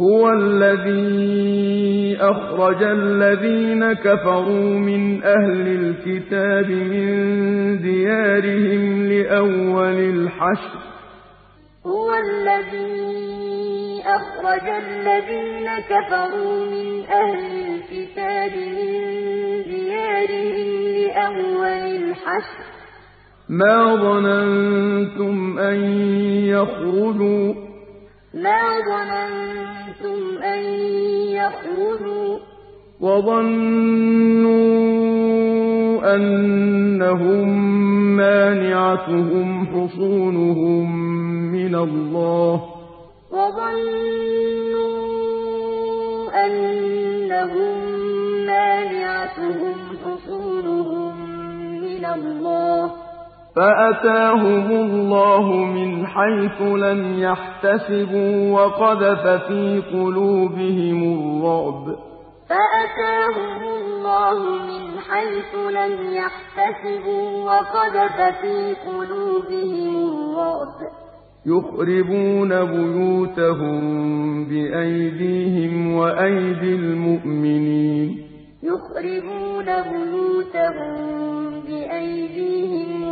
هو الذي أخرج الذين كفروا من أهل الكتاب من ديارهم لأول الحشر. هو الذي أخرج الذين كفروا من أهل الكتاب من ديارهم لأول الحشر. ما ظننتم أن يخرجوا ما ظننتم أن يخرجوا وظنوا أنهم مانعتهم حصونهم من الله. وظنوا أنهم مانعتهم حصونهم من الله. فأتاهم الله من حيث لم يحتسبوا وقذف في قلوبهم الرعب. فأتاهم الله من حيث لم يحتسبوا وقذف في قلوبهم الرعب. يخربون بيوتهم بأيديهم وأيدي المؤمنين. يخربون بيوتهم بأيديهم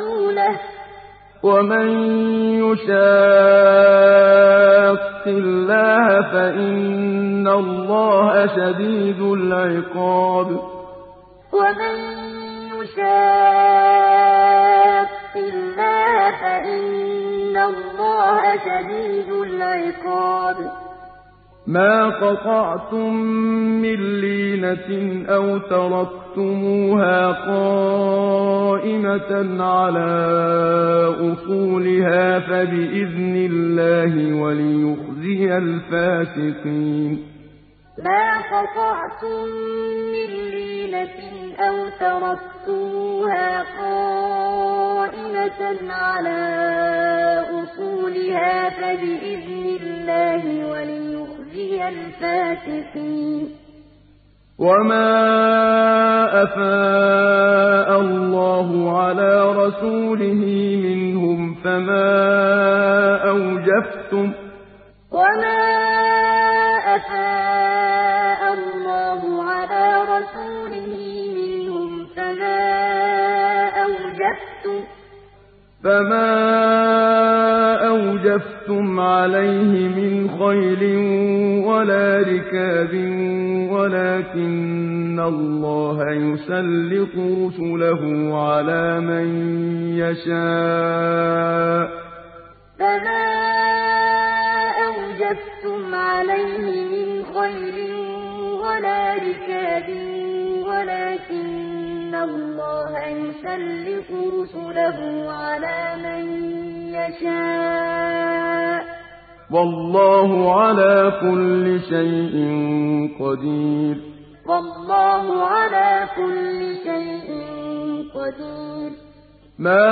ورسوله ومن يشاق الله فإن الله شديد العقاب ومن يشاق الله فإن الله شديد العقاب ما قطعتم من لينة أو تركتموها قائمة على أصولها فبإذن الله وليخزي الفاسقين ما قطعتم من لينة أو تركتموها قائمة على أصولها فبإذن الله وليخزي الفاسقين. وما أفاء الله على رسوله منهم فما أوجفتم؟ وما أفاء فما أوجفتم عليه من خيل ولا ركاب ولكن الله يسلط رسله على من يشاء فما أوجفتم عليه من خيل ولا ركاب الله يسلط رسله على من يشاء. والله على كل شيء قدير. والله على كل شيء قدير. مَا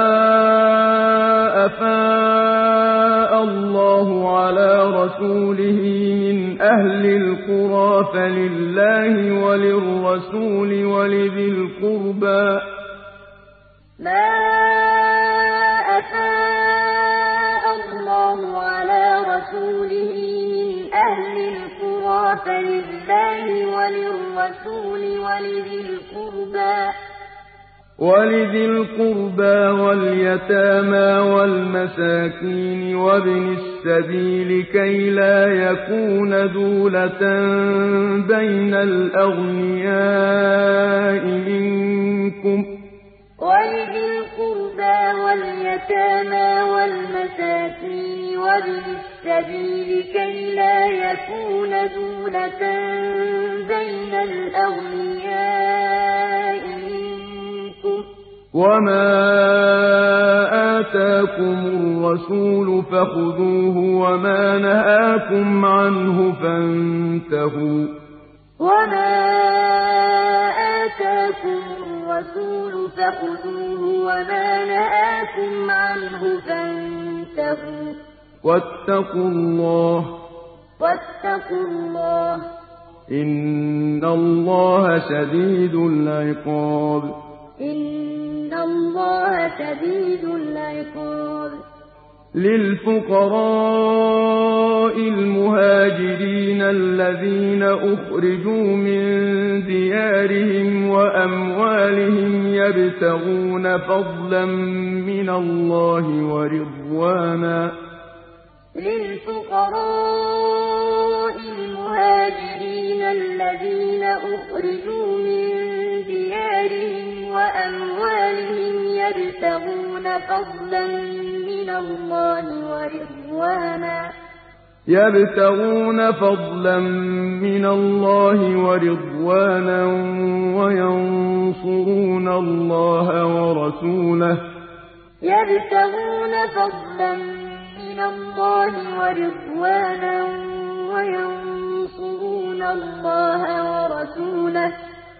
أَفَاءَ اللَّهُ عَلَىٰ رَسُولِهِ مِنْ أَهْلِ الْقُرَىٰ فَلِلَّهِ وَلِلرَّسُولِ وَلِذِي الْقُرْبَىٰ وَلِذِي الْقُرْبَىٰ وَالْيَتَامَىٰ وَالْمَسَاكِينِ وَابْنِ السَّبِيلِ كَيْ لَا يَكُونَ دُولَةً بَيْنَ الْأَغْنِيَاءِ مِنكُمْ ۚ. وَلِذِي الْقُرْبَىٰ وَالْيَتَامَىٰ وَالْمَسَاكِينِ وَابْنِ السَّبِيلِ كَيْ لَا يَكُونَ دُولَةً بَيْنَ الْأَغْنِيَاءِ وَمَا آتَاكُمُ الرَّسُولُ فَخُذُوهُ وَمَا نَهَاكُمْ عَنْهُ فَانتَهُوا ۚ. وَمَا آتَاكُمُ الرَّسُولُ فَخُذُوهُ وَمَا نَهَاكُمْ عَنْهُ فَانتَهُوا ۚ. وَاتَّقُوا اللَّهَ. وَاتَّقُوا اللَّهَ ۖ. إِنَّ اللَّهَ شَدِيدُ الْعِقَابِ. إِنَّ اللَّهَ شَدِيدُ الْعِقَابِ. لِلْفُقَرَاءِ الْمُهَاجِرِينَ الَّذِينَ أُخْرِجُوا مِن دِيَارِهِمْ وَأَمْوَالِهِمْ يَبْتَغُونَ فَضْلًا مِّنَ اللَّهِ وَرِضْوَانًا. لِلْفُقَرَاءِ الْمُهَاجِرِينَ الَّذِينَ أُخْرِجُوا مِن دِيَارِهِمْ يَبْتَغُونَ فَضْلًا مِّنَ اللَّهِ وَرِضْوَانًا. يَبْتَغُونَ فَضْلًا مِّنَ اللَّهِ وَرِضْوَانًا وَيَنصُرُونَ اللَّهَ وَرَسُولَهُ. يَبْتَغُونَ فَضْلًا مِّنَ اللَّهِ وَرِضْوَانًا وَيَنصُرُونَ اللَّهَ وَرَسُولَهُ ۚ.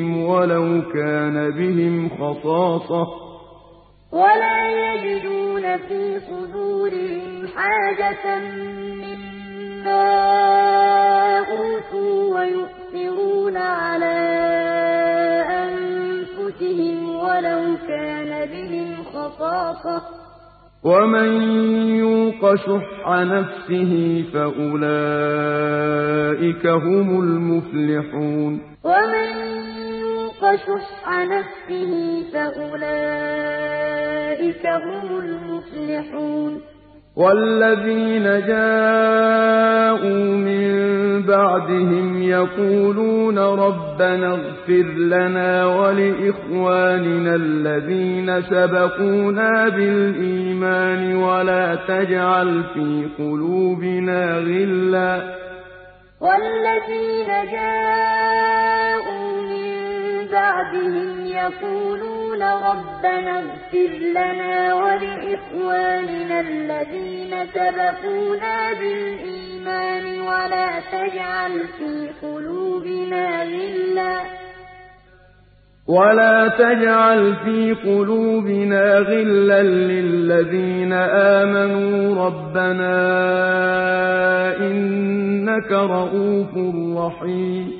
أَنفُسِهِمْ وَلَوْ كَانَ بِهِمْ خَصَاصَةٌ ۚ. وَلَا يَجِدُونَ فِي صُدُورِهِمْ حَاجَةً مِّمَّا أُوتُوا وَيُؤْثِرُونَ عَلَىٰ أَنفُسِهِمْ وَلَوْ كَانَ بِهِمْ خَصَاصَةٌ ۚ. وَمَن يُوقَ شُحَّ نَفْسِهِ فَأُولَٰئِكَ هُمُ الْمُفْلِحُونَ. وَمَن يُوقَ شُحَّ نَفْسِهِ فَأُولَٰئِكَ هُمُ الْمُفْلِحُونَ. وَالَّذِينَ جَاءُوا مِن بَعْدِهِمْ يَقُولُونَ رَبَّنَا اغْفِرْ لَنَا وَلِإِخْوَانِنَا الَّذِينَ سَبَقُونَا بِالْإِيمَانِ وَلَا تَجْعَلْ فِي قُلُوبِنَا غِلًّا. وَالَّذِينَ جَاءُوا بَعْدِهِمْ يَقُولُونَ رَبَّنَا اغْفِرْ لَنَا وَلِإِخْوَانِنَا الَّذِينَ سَبَقُونَا بِالْإِيمَانِ وَلَا تَجْعَلْ فِي قُلُوبِنَا غِلًّا. لِّلَّذِينَ آمَنُوا. رَبَّنَا إِنَّكَ رَءُوفٌ رَّحِيمٌ.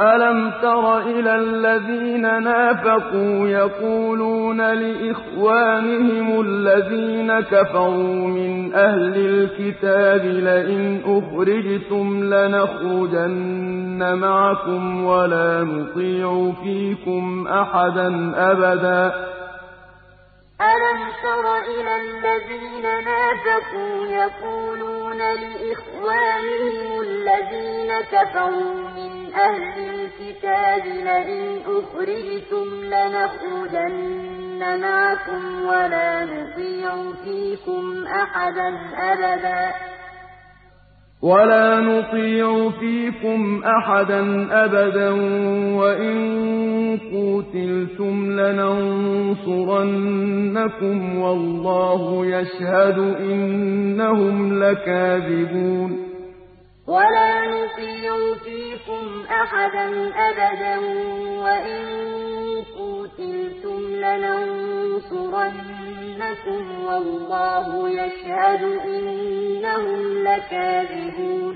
ألم تر إلى الذين نافقوا يقولون لإخوانهم الذين كفروا من أهل الكتاب لئن أخرجتم لنخرجن معكم ولا نطيع فيكم أحدا أبدا ألم تر إلى الذين نافقوا يقولون لإخوانهم الذين كفروا من أهل الكتاب لئن أخرجتم لنخرجن معكم ولا نطيع فيكم أحدا أبدا. وإن قوتلتم لننصرنكم والله يشهد إنهم لكاذبون. ولا نطيع فيكم أحدا أبدا وإن قوتلتم لننصرنكم والله يشهد إنهم لكاذبون.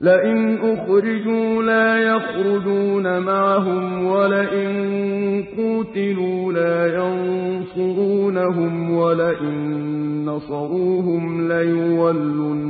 لئن أخرجوا لا يخرجون معهم ولئن قوتلوا لا ينصرونهم ولئن نصروهم ليولن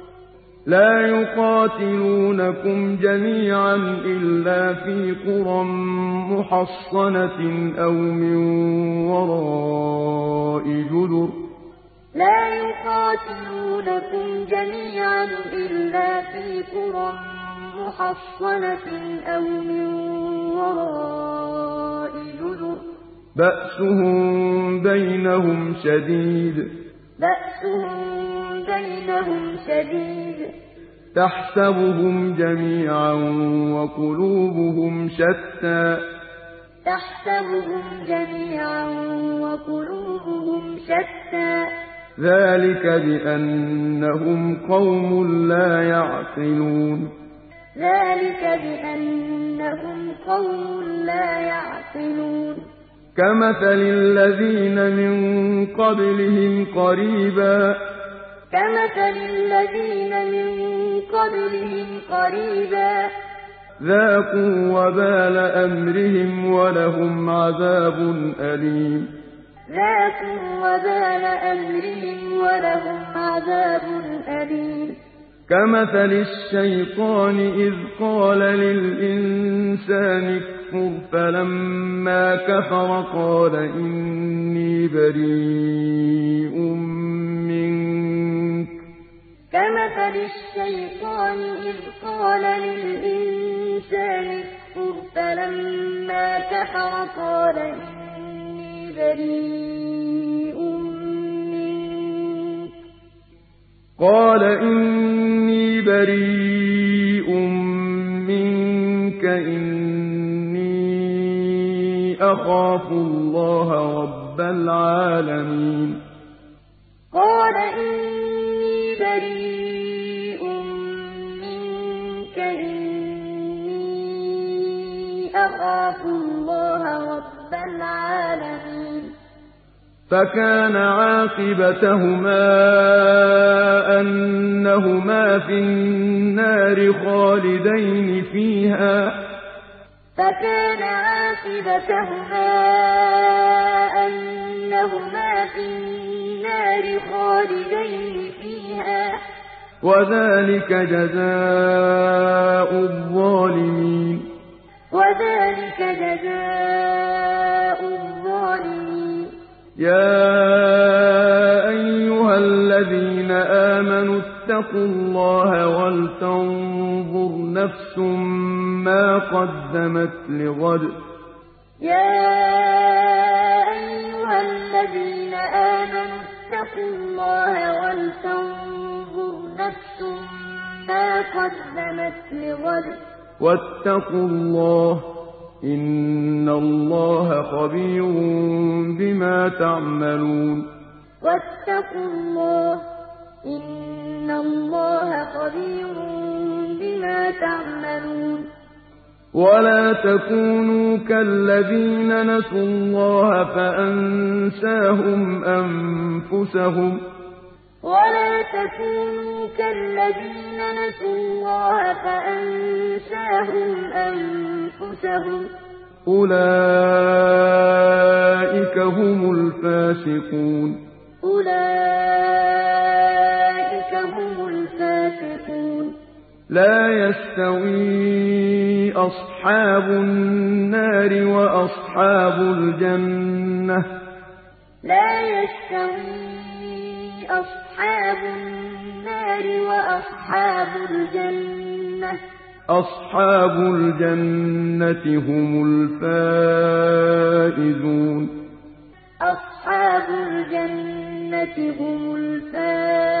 لا يقاتلونكم جميعا إلا في قرى محصنة أو من وراء جدر. لا يقاتلونكم جميعا إلا في قرى محصنة أو من وراء جدر. بأسهم بينهم شديد. بأسهم بينهم شديد. تحسبهم جميعا وقلوبهم شتى. تحسبهم جميعا وقلوبهم شتى. ذلك بأنهم قوم لا يعقلون. ذلك بأنهم قوم لا يعقلون. كمثل الذين من قبلهم قريبا. كمثل الذين من قبلهم قريبا. ذاقوا وبال أمرهم ولهم عذاب أليم. ذاقوا وبال أمرهم ولهم عذاب أليم. كمثل الشيطان إذ قال للإنسان اكفر فلما كفر قال إني بريء كمثل الشيطان إذ قال للإنسان اكفر فلما كفر قال إني بريء منك. قال إني بريء منك إني أخاف الله رب العالمين. أخاف الله رب العالمين. فكان عاقبتهما أنهما في النار خالدين فيها. فكان عاقبتهما أنهما في النار خالدين فيها. وذلك جزاء الظالمين. وذلك جزاء الظالمين. يا أيها الذين آمنوا اتقوا الله ولتنظر نفس ما قدمت لغد. يا أيها الذين آمنوا اتقوا الله ولتنظر نفس ما قدمت لغد. واتقوا الله إن الله خبير بما تعملون. واتقوا الله إن الله خبير بما تعملون. ولا تكونوا كالذين نسوا الله فأنساهم أنفسهم. ولا تكونوا كالذين نسوا الله فأنساهم أنفسهم أولئك هم الفاسقون أولئك هم الفاسقون لا يستوي أصحاب النار وأصحاب الجنة لا يستوي أصحاب النار وأصحاب الجنة. أصحاب الجنة هم الفائزون. أصحاب الجنة هم الفائزون.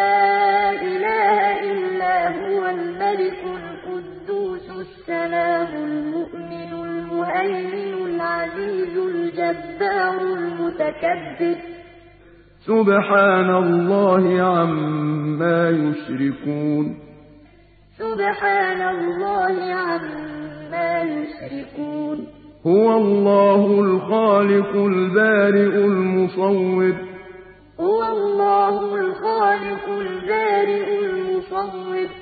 السلام المؤمن المهيمن العزيز الجبار المتكبر. سبحان الله عما يشركون. سبحان الله عما يشركون. هو الله الخالق البارئ المصور. هو الله الخالق البارئ المصور.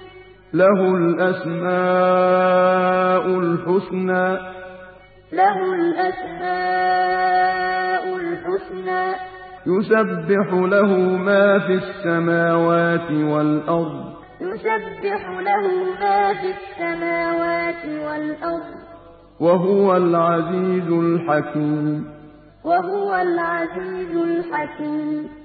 له الأسماء الحسنى. له الأسماء الحسنى. يسبح له ما في السماوات والأرض. يسبح له ما في السماوات والأرض. وهو العزيز الحكيم. وهو العزيز الحكيم.